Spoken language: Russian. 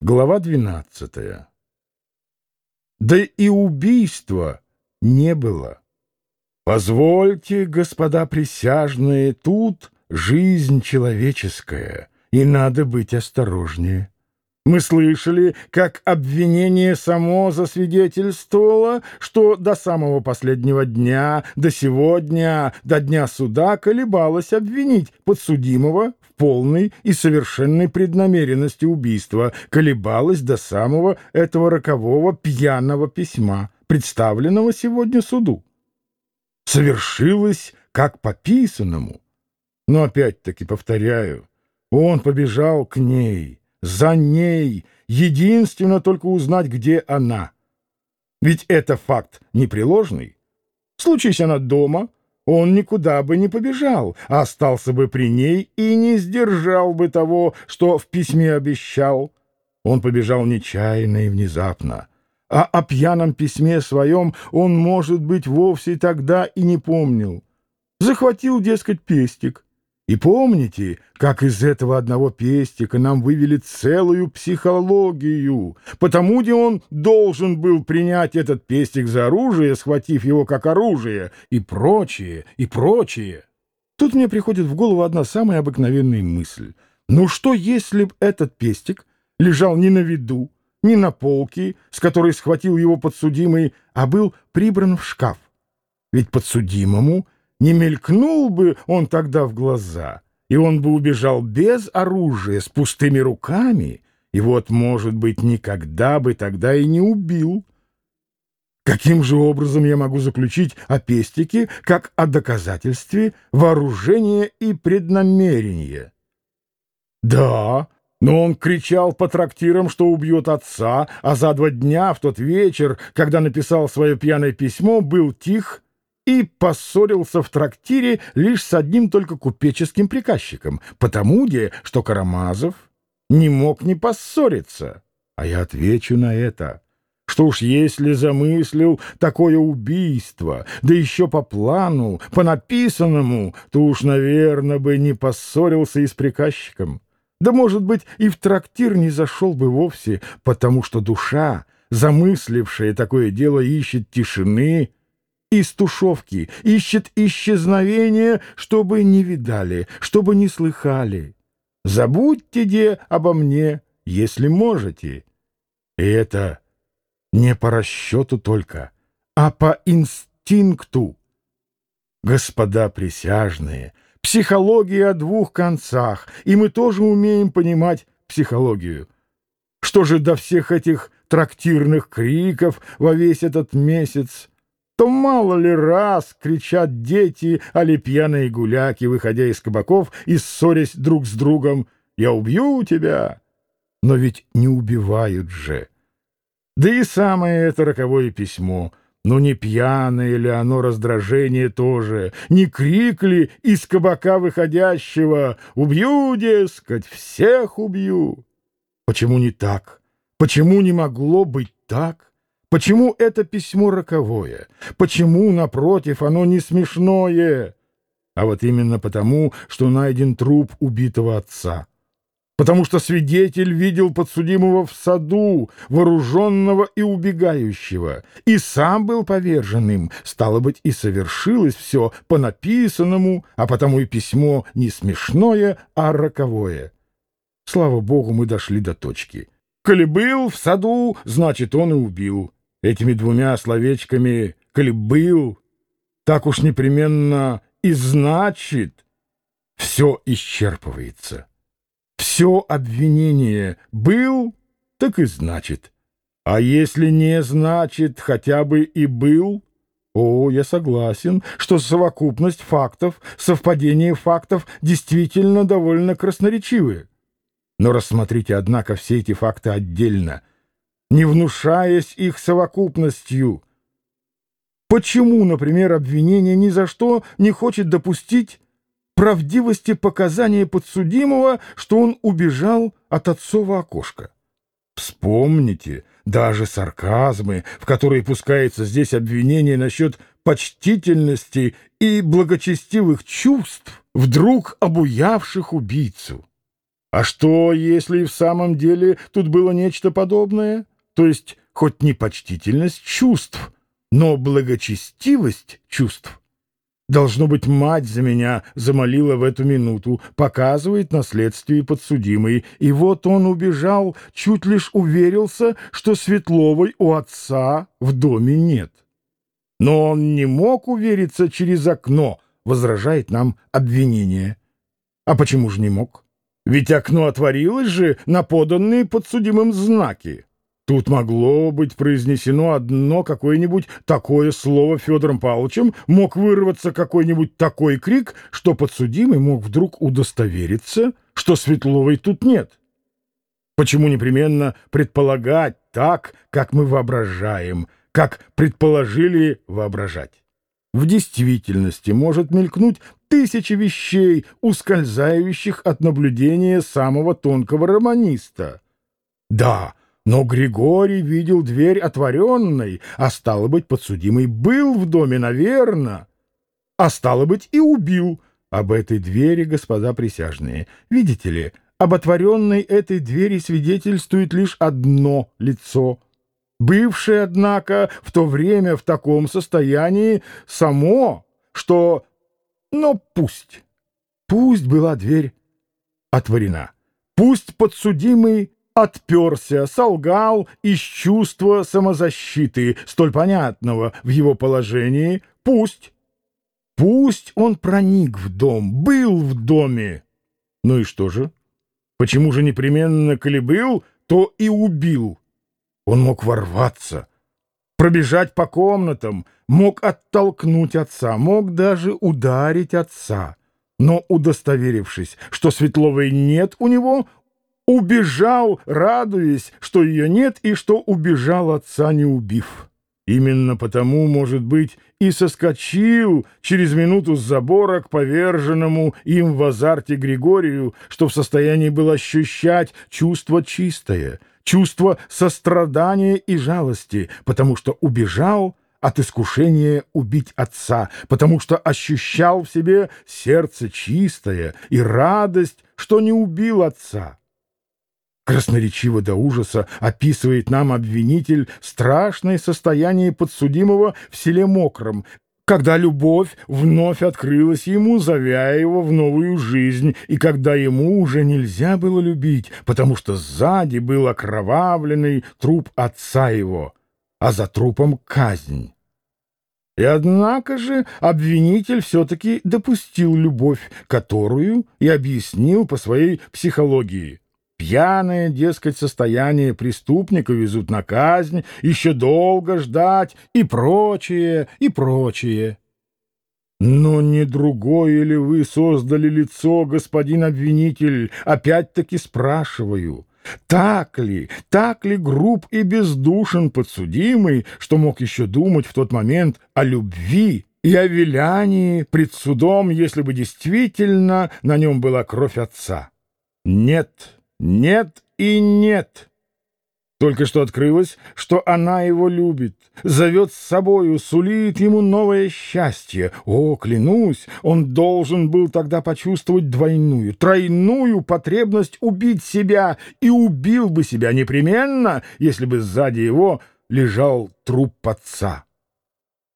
Глава 12. Да и убийства не было. Позвольте, господа присяжные, тут жизнь человеческая, и надо быть осторожнее. Мы слышали, как обвинение само засвидетельствовало, что до самого последнего дня, до сегодня, до дня суда колебалось обвинить подсудимого полной и совершенной преднамеренности убийства, колебалось до самого этого рокового пьяного письма, представленного сегодня суду. Совершилось как по писанному. Но опять-таки повторяю, он побежал к ней — за ней, единственно только узнать, где она. Ведь это факт непреложный. Случись она дома, он никуда бы не побежал, остался бы при ней и не сдержал бы того, что в письме обещал. Он побежал нечаянно и внезапно. А о пьяном письме своем он, может быть, вовсе тогда и не помнил. Захватил, дескать, пестик, и помните, как из этого одного пестика нам вывели целую психологию, потому где он должен был принять этот пестик за оружие, схватив его как оружие, и прочее, и прочее. Тут мне приходит в голову одна самая обыкновенная мысль. Ну что, если б этот пестик лежал не на виду, не на полке, с которой схватил его подсудимый, а был прибран в шкаф? Ведь подсудимому — не мелькнул бы он тогда в глаза, и он бы убежал без оружия, с пустыми руками, и вот, может быть, никогда бы тогда и не убил. Каким же образом я могу заключить о пестике, как о доказательстве вооружения и преднамерения? Да, но он кричал по трактирам, что убьет отца, а за два дня, в тот вечер, когда написал свое пьяное письмо, был тих и поссорился в трактире лишь с одним только купеческим приказчиком, потому где, что Карамазов не мог не поссориться. А я отвечу на это, что уж если замыслил такое убийство, да еще по плану, по написанному, то уж, наверное, бы не поссорился и с приказчиком. Да, может быть, и в трактир не зашел бы вовсе, потому что душа, замыслившая такое дело, ищет тишины, из тушевки, ищет исчезновения, чтобы не видали, чтобы не слыхали. Забудьте, де, обо мне, если можете. И это не по расчету только, а по инстинкту. Господа присяжные, психология о двух концах, и мы тоже умеем понимать психологию. Что же до всех этих трактирных криков во весь этот месяц? То мало ли раз кричат дети, али пьяные гуляки, выходя из кабаков и ссорясь друг с другом «Я убью тебя!» Но ведь не убивают же. Да и самое это роковое письмо — ну, не пьяное ли оно раздражение тоже? Не крик ли из кабака выходящего «Убью, дескать, всех убью»? Почему не так? Почему не могло быть так? Почему это письмо роковое? Почему, напротив, оно не смешное? А вот именно потому, что найден труп убитого отца. Потому что свидетель видел подсудимого в саду, вооруженного и убегающего, и сам был поверженным. Стало быть, и совершилось все по написанному, а потому и письмо не смешное, а роковое. Слава богу, мы дошли до точки. Коли был в саду, значит, он и убил этими двумя словечками «коли был», так уж непременно и значит, все исчерпывается. Все обвинение «был», так и значит. А если не значит, хотя бы и «был», о, я согласен, что совокупность фактов, совпадение фактов действительно довольно красноречивые. Но рассмотрите, однако, все эти факты отдельно — не внушаясь их совокупностью. Почему, например, обвинение ни за что не хочет допустить правдивости показания подсудимого, что он убежал от отцова окошка? Вспомните даже сарказмы, в которые пускается здесь обвинение насчет почтительности и благочестивых чувств, вдруг обуявших убийцу. А что, если и в самом деле тут было нечто подобное? То есть хоть не почтительность чувств, но благочестивость чувств? Должно быть, мать за меня замолила в эту минуту, показывает на следствии подсудимый. И вот он убежал, чуть лишь уверился, что Светловой у отца в доме нет. Но он не мог увериться через окно, возражает нам обвинение. А почему же не мог? Ведь окно отворилось же на поданные подсудимым знаки. Тут могло быть произнесено одно какое-нибудь такое слово Федором Павловичем, мог вырваться какой-нибудь такой крик, что подсудимый мог вдруг удостовериться, что Светловой тут нет. Почему непременно предполагать так, как мы воображаем, как предположили воображать? В действительности может мелькнуть тысячи вещей, ускользающих от наблюдения самого тонкого романиста. Да, но Григорий видел дверь отворенной, а стало быть, подсудимый был в доме, наверное, а стало быть, и убил. Об этой двери, господа присяжные, видите ли, об отворенной этой двери свидетельствует лишь одно лицо — бывшее, однако, в то время в таком состоянии само, что... Но пусть, пусть была дверь отворена, пусть подсудимый отперся, солгал из чувства самозащиты, столь понятного в его положении. Пусть, пусть он проник в дом, был в доме. Ну и что же? Почему же непременно, коли был, то и убил? Он мог ворваться, пробежать по комнатам, мог оттолкнуть отца, мог даже ударить отца. Но, удостоверившись, что Светловой нет у него, убежал, радуясь, что ее нет и что убежал отца, не убив. Именно потому, может быть, и соскочил через минуту с забора к поверженному им в азарте Григорию, что в состоянии был ощущать чувство чистое, чувство сострадания и жалости, потому что убежал от искушения убить отца, потому что ощущал в себе сердце чистое и радость, что не убил отца. Красноречиво до ужаса описывает нам обвинитель страшное состояние подсудимого в селе Мокром, когда любовь вновь открылась ему, зовя его в новую жизнь, и когда ему уже нельзя было любить, потому что сзади был окровавленный труп отца его, а за трупом казнь. И однако же обвинитель все-таки допустил любовь, которую и объяснил по своей психологии. Пьяное, дескать, состояние преступника везут на казнь, еще долго ждать и прочее, и прочее. Но не другое ли вы создали лицо, господин обвинитель? Опять-таки спрашиваю. Так ли, так ли груб и бездушен подсудимый, что мог еще думать в тот момент о любви и о вилянии пред судом, если бы действительно на нем была кровь отца? Нет. Нет и нет. Только что открылось, что она его любит, зовет с собою, сулит ему новое счастье. О, клянусь, он должен был тогда почувствовать двойную, тройную потребность убить себя и убил бы себя непременно, если бы сзади его лежал труп отца.